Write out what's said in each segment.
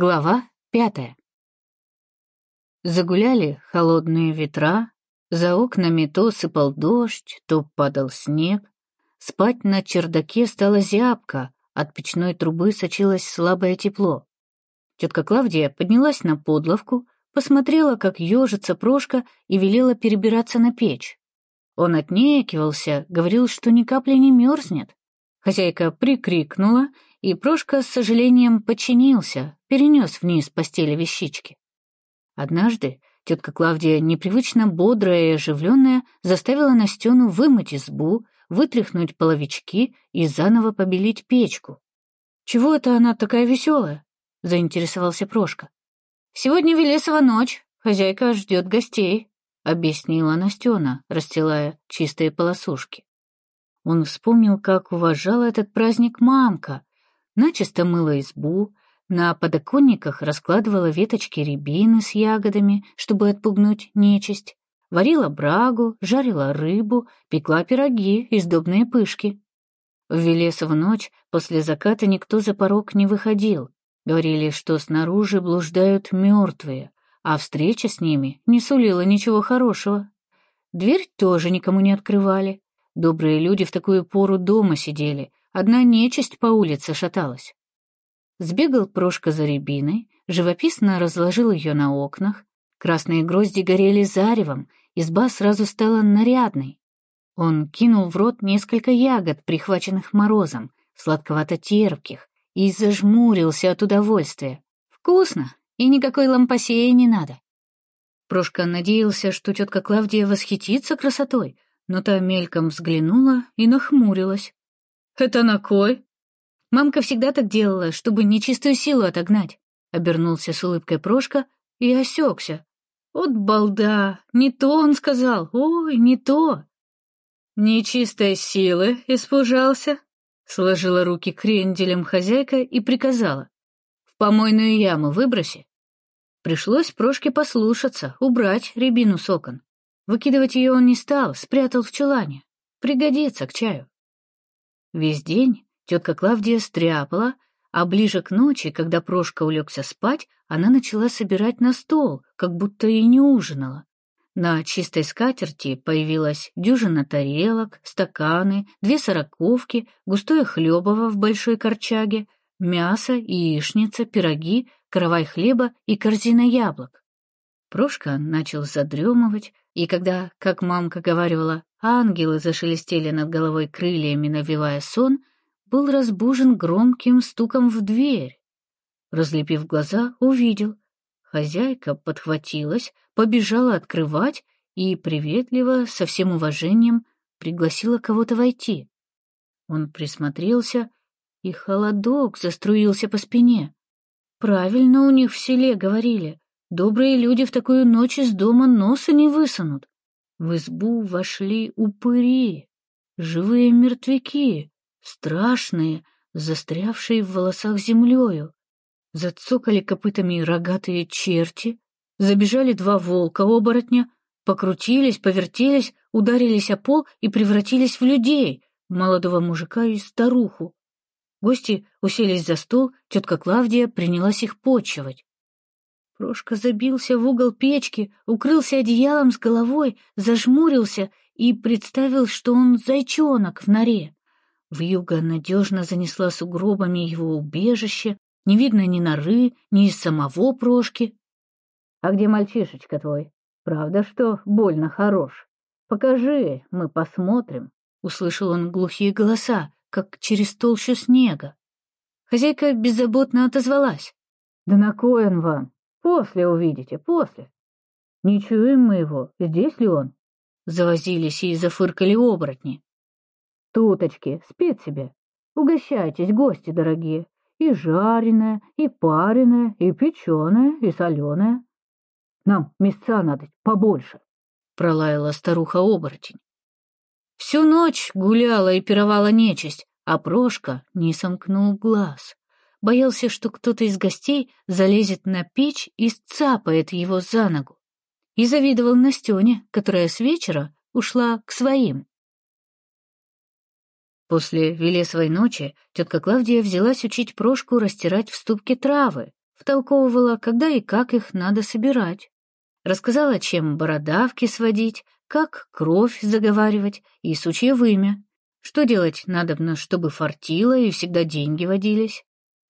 Глава пятая. Загуляли холодные ветра, за окнами то сыпал дождь, то падал снег. Спать на чердаке стало зябко, от печной трубы сочилось слабое тепло. Тетка Клавдия поднялась на подловку, посмотрела, как ежится Прошка, и велела перебираться на печь. Он отнекивался, говорил, что ни капли не мерзнет. Хозяйка прикрикнула — и Прошка с сожалением подчинился, перенес вниз постели вещички. Однажды тетка Клавдия, непривычно бодрая и оживленная, заставила Настену вымыть избу, вытряхнуть половички и заново побелить печку. «Чего это она такая веселая?» — заинтересовался Прошка. «Сегодня Велесова ночь, хозяйка ждет гостей», — объяснила Настена, расстилая чистые полосушки. Он вспомнил, как уважала этот праздник мамка, начисто мыла избу, на подоконниках раскладывала веточки рябины с ягодами, чтобы отпугнуть нечисть, варила брагу, жарила рыбу, пекла пироги и сдобные пышки. В Велесову ночь после заката никто за порог не выходил. Говорили, что снаружи блуждают мертвые, а встреча с ними не сулила ничего хорошего. Дверь тоже никому не открывали. Добрые люди в такую пору дома сидели, Одна нечисть по улице шаталась. Сбегал Прошка за рябиной, живописно разложил ее на окнах. Красные грозди горели заревом, изба сразу стала нарядной. Он кинул в рот несколько ягод, прихваченных морозом, сладковато-терпких, и зажмурился от удовольствия. Вкусно, и никакой лампасеи не надо. Прошка надеялся, что тетка Клавдия восхитится красотой, но та мельком взглянула и нахмурилась. «Это на кой?» «Мамка всегда так делала, чтобы нечистую силу отогнать», — обернулся с улыбкой Прошка и осекся. «От балда! Не то он сказал! Ой, не то!» «Нечистой силы испужался?» — сложила руки кренделем хозяйка и приказала. «В помойную яму выброси». Пришлось Прошке послушаться, убрать рябину с окон. Выкидывать ее он не стал, спрятал в чулане. Пригодится к чаю. Весь день тетка Клавдия стряпала, а ближе к ночи, когда Прошка улегся спать, она начала собирать на стол, как будто и не ужинала. На чистой скатерти появилась дюжина тарелок, стаканы, две сороковки, густое хлебово в большой корчаге, мясо, яичница, пироги, каравай хлеба и корзина яблок. Прошка начал задремывать, и когда, как мамка говаривала, ангелы зашелестели над головой крыльями, навевая сон, был разбужен громким стуком в дверь. Разлепив глаза, увидел. Хозяйка подхватилась, побежала открывать и приветливо, со всем уважением, пригласила кого-то войти. Он присмотрелся, и холодок заструился по спине. Правильно у них в селе говорили, добрые люди в такую ночь из дома носа не высунут. В избу вошли упыри, живые мертвяки, страшные, застрявшие в волосах землею. Зацокали копытами рогатые черти, забежали два волка-оборотня, покрутились, повертелись, ударились о пол и превратились в людей, молодого мужика и старуху. Гости уселись за стол, тетка Клавдия принялась их почивать. Прошка забился в угол печки, укрылся одеялом с головой, зажмурился и представил, что он зайчонок в норе. Вьюга надежно занесла сугробами его убежище, не видно ни норы, ни самого Прошки. — А где мальчишечка твой? Правда, что больно хорош? Покажи, мы посмотрим. Услышал он глухие голоса, как через толщу снега. Хозяйка беззаботно отозвалась. — Да на кой он вам? После увидите, после. Не чуем мы его, здесь ли он? Завозились и зафыркали оборотни. Туточки, спит себе. Угощайтесь, гости дорогие. И жареное, и пареное, и печеное, и соленое. Нам мясца надо побольше, — пролаяла старуха-оборотень. Всю ночь гуляла и пировала нечисть, а Прошка не сомкнул глаз боялся, что кто-то из гостей залезет на печь и сцапает его за ногу. И завидовал Настене, которая с вечера ушла к своим. После Велесовой ночи тетка Клавдия взялась учить Прошку растирать в ступке травы, втолковывала, когда и как их надо собирать. Рассказала, чем бородавки сводить, как кровь заговаривать и сучье вымя. Что делать надобно, чтобы фартило и всегда деньги водились.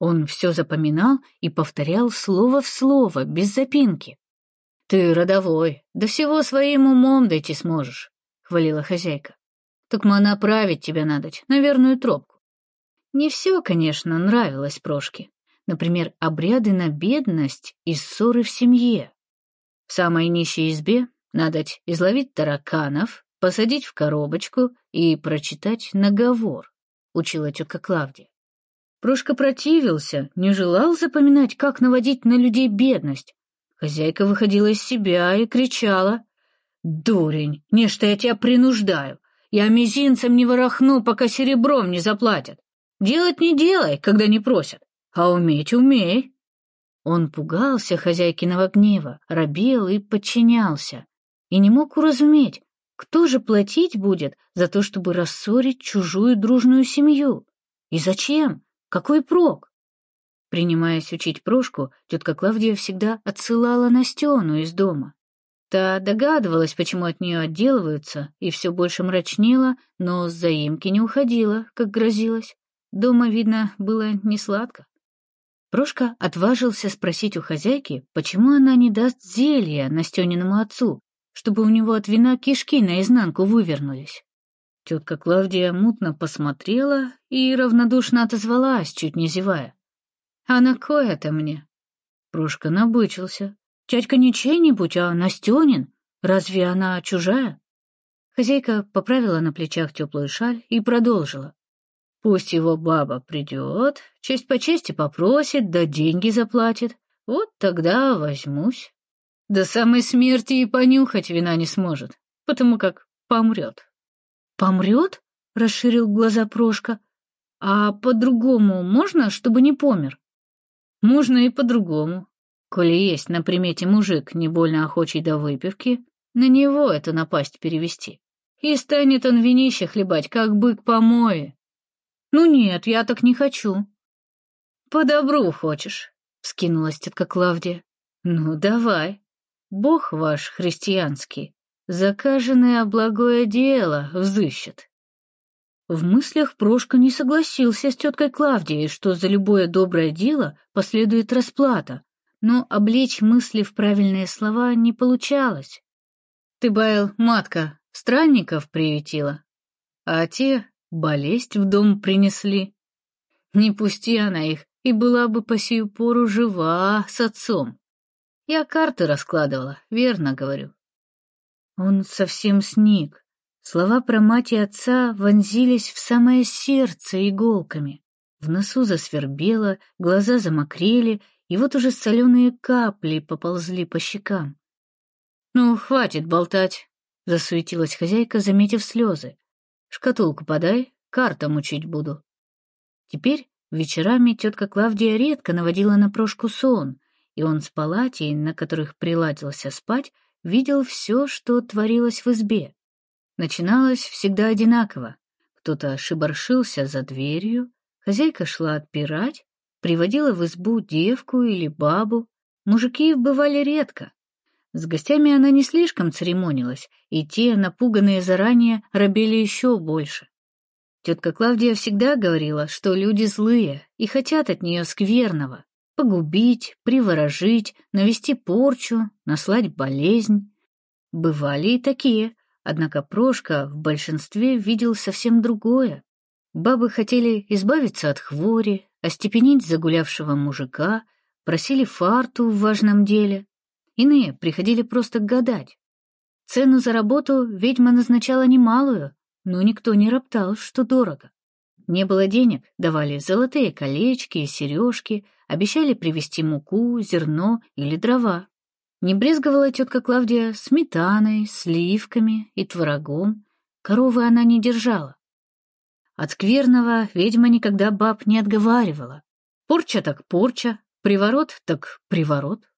Он все запоминал и повторял слово в слово, без запинки. «Ты родовой, да всего своим умом дойти сможешь», — хвалила хозяйка. «Так мы направить тебя надо на верную тропку». Не все, конечно, нравилось Прошке. Например, обряды на бедность и ссоры в семье. В самой нищей избе надо изловить тараканов, посадить в коробочку и прочитать наговор, учила тетка Клавдия. Прошка противился, не желал запоминать, как наводить на людей бедность. Хозяйка выходила из себя и кричала. «Дурень, не что я тебя принуждаю. Я мизинцем не ворохну, пока серебром не заплатят. Делать не делай, когда не просят, а уметь умей». Он пугался хозяйкиного гнева, робел и подчинялся, и не мог уразуметь, кто же платить будет за то, чтобы рассорить чужую дружную семью? И зачем? Какой прок? Принимаясь учить Прошку, тетка Клавдия всегда отсылала Настену из дома. Та догадывалась, почему от нее отделываются, и все больше мрачнела, но с заимки не уходила, как грозилась. Дома, видно, было несладко. Прошка отважился спросить у хозяйки, почему она не даст зелья Настениному отцу, чтобы у него от вина кишки наизнанку вывернулись. Тетка Клавдия мутно посмотрела и равнодушно отозвалась, чуть не зевая. «А на кое это мне?» Прошка набычился. «Тятька не чей-нибудь, а Настенин. Разве она чужая?» Хозяйка поправила на плечах теплую шаль и продолжила. Пусть его баба придет, честь по чести попросит, да деньги заплатит. Вот тогда возьмусь. До самой смерти и понюхать вина не сможет, потому как помрет. «Помрет?» — расширил глаза Прошка. «А по-другому можно, чтобы не помер?» «Можно и по-другому. Коли есть на примете мужик, не больно охочий до выпивки, на него эту напасть перевести. И станет он винище хлебать, как бык по мое. «Ну нет, я так не хочу». «По добру хочешь», — вскинулась тетка Клавдия. «Ну, давай. Бог ваш христианский, закаженное благое дело взыщет». В мыслях Прошка не согласился с теткой Клавдией, что за любое доброе дело последует расплата, но облечь мысли в правильные слова не получалось. «Ты, Байл, матка, странников приютила, а те болезнь в дом принесли. Не пусти она их, и была бы по сию пору жива с отцом. Я карты раскладывала, верно говорю. Он совсем сник. Слова про мать и отца вонзились в самое сердце иголками. В носу засвербело, глаза замокрели, и вот уже соленые капли поползли по щекам. «Ну, хватит болтать», — засуетилась хозяйка, заметив слезы. Шкатулку подай, картам учить буду. Теперь вечерами тетка Клавдия редко наводила на Прошку сон, и он с палатей, на которых приладился спать, видел все, что творилось в избе. Начиналось всегда одинаково. Кто-то шибаршился за дверью, хозяйка шла отпирать, приводила в избу девку или бабу. Мужики бывали редко, с гостями она не слишком церемонилась, и те, напуганные заранее, робели еще больше. Тетка Клавдия всегда говорила, что люди злые и хотят от нее скверного — погубить, приворожить, навести порчу, наслать болезнь. Бывали и такие, однако Прошка в большинстве видел совсем другое. Бабы хотели избавиться от хвори, остепенить загулявшего мужика, просили фарту в важном деле, Иные приходили просто гадать. Цену за работу ведьма назначала немалую, но никто не роптал, что дорого. Не было денег, давали золотые колечки и сережки, обещали привезти муку, зерно или дрова. Не брезговала тетка Клавдия сметаной, сливками и творогом. Коровы она не держала. От скверного ведьма никогда баб не отговаривала. Порча так порча, приворот так приворот.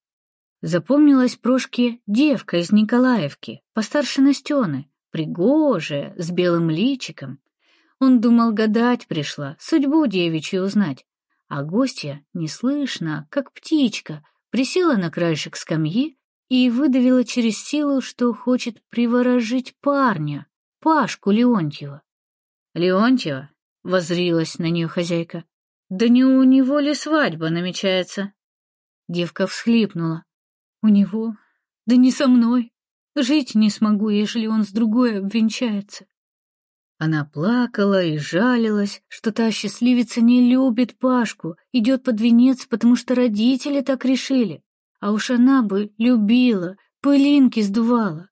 Запомнилась Прошке девка из Николаевки, постарше Настены, пригожая, с белым личиком. Он думал, гадать пришла, судьбу девичью узнать. а гостья, неслышно, как птичка, присела на краешек скамьи и выдавила через силу, что хочет приворожить парня, Пашку Леонтьева. «Леонтьева?» — возрилась на нее хозяйка. «Да не у него ли свадьба намечается?» Девка всхлипнула. «У него? Да не со мной. Жить не смогу, ежели он с другой обвенчается». Она плакала и жалилась, что та счастливица не любит Пашку, идет под венец, потому что родители так решили. А уж она бы любила, пылинки сдувала.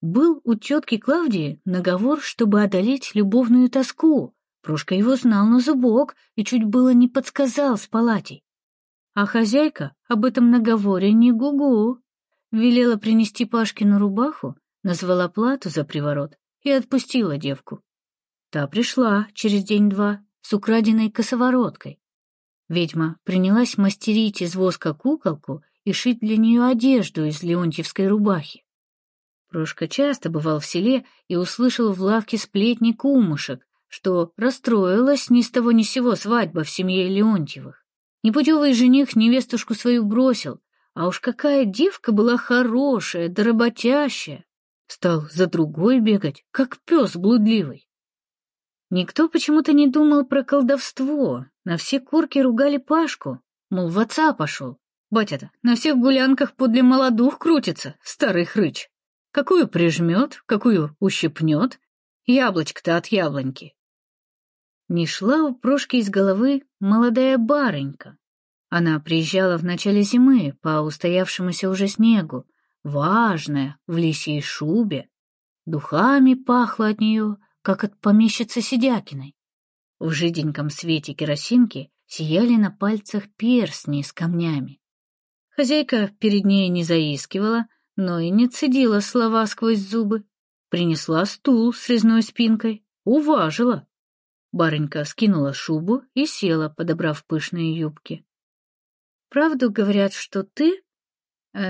Был у тетки Клавдии наговор, чтобы одолеть любовную тоску. Прошка его знал на зубок и чуть было не подсказал с палатей. А хозяйка об этом наговоре не гугу. Велела принести Пашкину рубаху, назвала плату за приворот и отпустила девку. Та пришла через день-два с украденной косовороткой. Ведьма принялась мастерить из воска куколку и шить для нее одежду из леонтьевской рубахи. Прошка часто бывал в селе и услышал в лавке сплетни кумушек, что расстроилась ни с того ни с сего свадьба в семье Леонтьевых. Непутевый жених невестушку свою бросил, а уж какая девка была хорошая да работящая. Стал за другой бегать, как пес блудливый. Никто почему-то не думал про колдовство, на все курки ругали Пашку, мол, в отца пошел. Батя-то на всех гулянках подле молодух крутится, старый хрыч. Какую прижмет, какую ущипнет, яблочко-то от яблоньки. Не шла у Прошки из головы молодая барынька. Она приезжала в начале зимы по устоявшемуся уже снегу, важная, в лисьей шубе. Духами пахло от нее, как от помещицы Сидякиной. В жиденьком свете керосинки сияли на пальцах перстни с камнями. Хозяйка перед ней не заискивала, но и не цедила слова сквозь зубы. Принесла стул с резной спинкой, уважила. Барынька скинула шубу и села, подобрав пышные юбки. «Правду говорят, что ты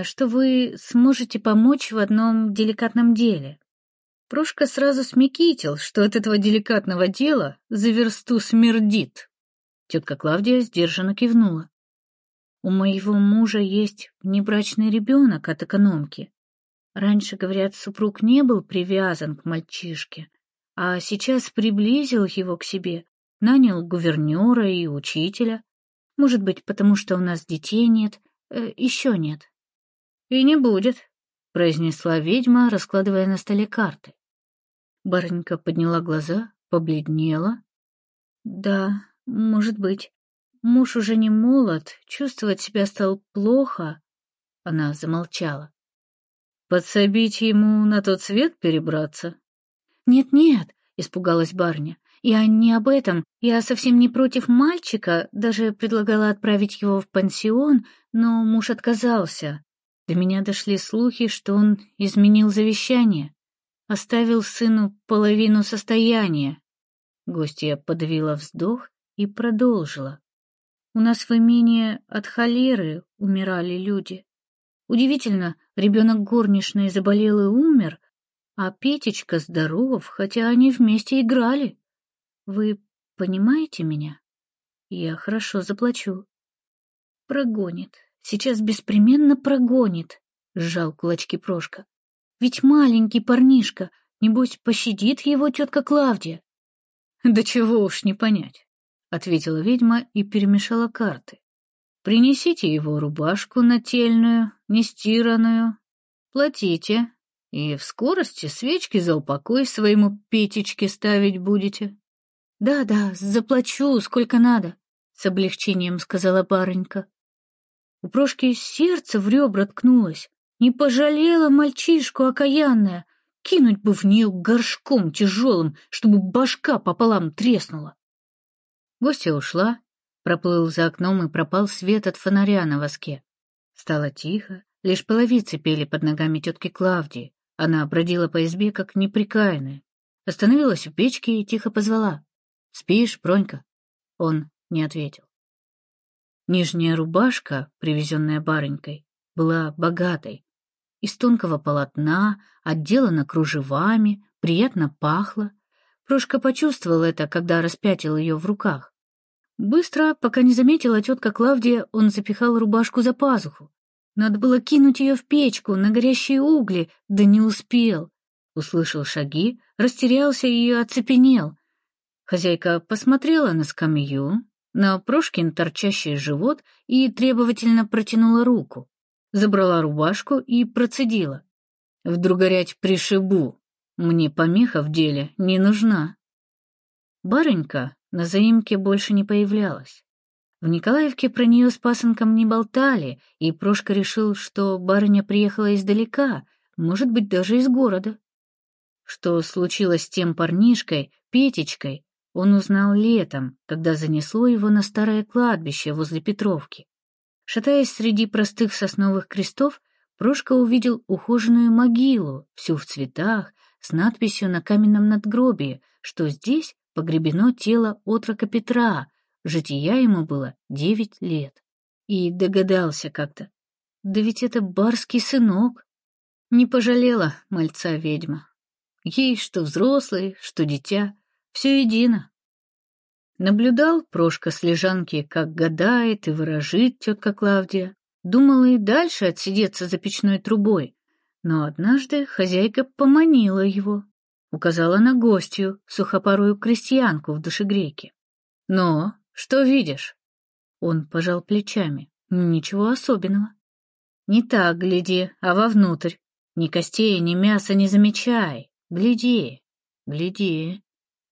что вы сможете помочь в одном деликатном деле. Прошка сразу смекитил, что от этого деликатного дела за версту смердит. Тетка Клавдия сдержанно кивнула. У моего мужа есть небрачный ребенок от экономки. Раньше, говорят, супруг не был привязан к мальчишке, а сейчас приблизил его к себе, нанял гувернера и учителя. Может быть, потому что у нас детей нет, э, еще нет. «И не будет», — произнесла ведьма, раскладывая на столе карты. Барынька подняла глаза, побледнела. «Да, может быть. Муж уже не молод, чувствовать себя стал плохо». Она замолчала. «Подсобить ему на тот свет перебраться?» «Нет-нет», — испугалась барыня. «Я не об этом. Я совсем не против мальчика, даже предлагала отправить его в пансион, но муж отказался. До меня дошли слухи, что он изменил завещание, оставил сыну половину состояния. Гостья подавила вздох и продолжила. У нас в имении от холеры умирали люди. Удивительно, ребенок горничной заболел и умер, а Петечка здоров, хотя они вместе играли. Вы понимаете меня? Я хорошо заплачу. Прогонит, Сейчас беспременно прогонит, — сжал кулачки Прошка. Ведь маленький парнишка, небось, пощадит его тетка Клавдия. — Да чего уж не понять, — ответила ведьма и перемешала карты. — Принесите его рубашку нательную, нестиранную, платите, и в скорости свечки за упокой своему Петечке ставить будете. Да — Да-да, заплачу, сколько надо, — с облегчением сказала барынька. У Прошки сердце в ребра ткнулось. Не пожалела мальчишку окаянная. Кинуть бы в нее горшком тяжелым, чтобы башка пополам треснула. Гостья ушла, проплыл за окном и пропал свет от фонаря на воске. Стало тихо, лишь половицы пели под ногами тетки Клавдии. Она бродила по избе, как неприкаянная. Остановилась у печки и тихо позвала. «Спишь, Пронька?» Он не ответил. Нижняя рубашка, привезенная барынькой, была богатой. Из тонкого полотна, отделана кружевами, приятно пахло. Прошка почувствовал это, когда распятил ее в руках. Быстро, пока не заметила тетка Клавдия, он запихал рубашку за пазуху. Надо было кинуть ее в печку на горящие угли, да не успел. Услышал шаги, растерялся и оцепенел. Хозяйка посмотрела на скамью, на Прошкин торчащий живот и требовательно протянула руку. Забрала рубашку и процедила. «Вдруг горять пришибу. Мне помеха в деле не нужна». Барынька на заимке больше не появлялась. В Николаевке про нее с пасынком не болтали, и Прошка решил, что барыня приехала издалека, может быть, даже из города. Что случилось с тем парнишкой, Петечкой, он узнал летом, когда занесло его на старое кладбище возле Петровки. Шатаясь среди простых сосновых крестов, Прошка увидел ухоженную могилу, всю в цветах, с надписью на каменном надгробии, что здесь погребено тело отрока Петра, жития ему было девять лет. И догадался как-то. Да ведь это барский сынок. Не пожалела мальца ведьма. Ей что взрослый, что дитя, все едино. Наблюдал Прошка с лежанки, как гадает и выражит тетка Клавдия. Думала и дальше отсидеться за печной трубой, но однажды хозяйка поманила его, указала на гостью, сухопарую крестьянку в душегрейке. «Но, что видишь?» Он пожал плечами. «Ничего особенного». «Не так гляди, а вовнутрь. Ни костей, ни мяса не замечай. Гляди, гляди.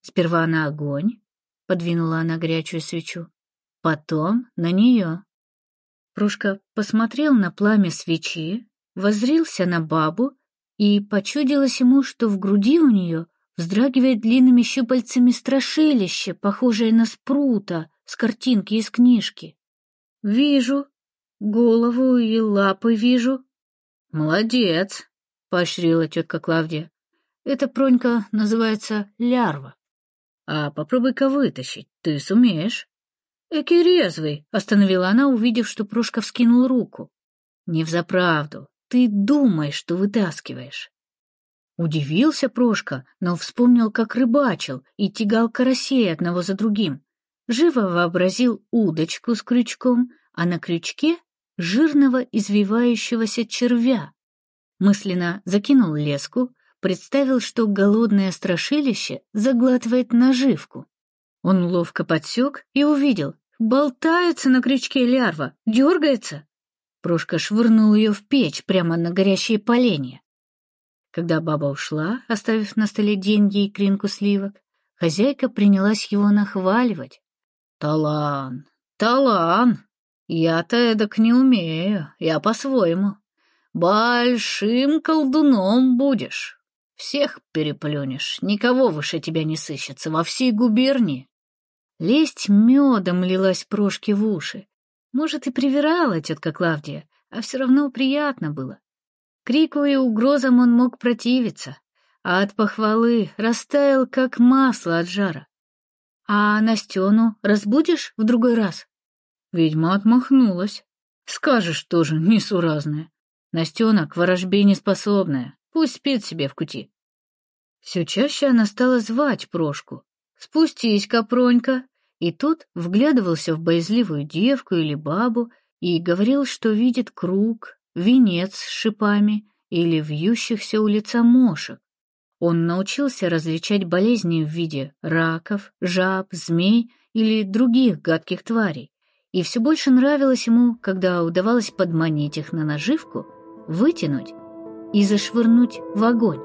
Сперва на огонь, — подвинула она горячую свечу, — потом на нее». Прушка посмотрел на пламя свечи, воззрился на бабу и почудилось ему, что в груди у нее вздрагивает длинными щупальцами страшилище, похожее на спрута с картинки из книжки. «Вижу, голову и лапы вижу». «Молодец», — поощрила тетка Клавдия. «Эта пронька называется лярва. А попробуй-ка вытащить, ты сумеешь». «Эки резвый», — остановила она, увидев, что Прошка вскинул руку. «Не взаправду. Ты думаешь, что вытаскиваешь. Удивился Прошка, но вспомнил, как рыбачил и тягал карасей одного за другим. Живо вообразил удочку с крючком, а на крючке — жирного извивающегося червя. Мысленно закинул леску, представил, что голодное страшилище заглатывает наживку. Он ловко подсек и увидел, болтается на крючке лярва, дергается. Прошка швырнул ее в печь прямо на горящие поленья. Когда баба ушла, оставив на столе деньги и кринку сливок, хозяйка принялась его нахваливать. «Талан, талан! Я-то эдак не умею, я по-своему. Большим колдуном будешь. Всех переплюнешь, никого выше тебя не сыщется во всей губернии». Лесть медом лилась Прошке в уши. Может, и привирала тетка Клавдия, а все равно приятно было. Крику и угрозам он мог противиться, а от похвалы растаял, как масло от жара. «А Настену разбудишь в другой раз?» Ведьма отмахнулась. «Скажешь тоже, несуразная. Настена к ворожбе неспособная, пусть спит себе в кути». Все чаще она стала звать Прошку. «Спустись, Капронька!» И тот вглядывался в боязливую девку или бабу и говорил, что видит круг, венец с шипами или вьющихся у лица мошек. Он научился различать болезни в виде раков, жаб, змей или других гадких тварей, и все больше нравилось ему, когда удавалось подманить их на наживку, вытянуть и зашвырнуть в огонь.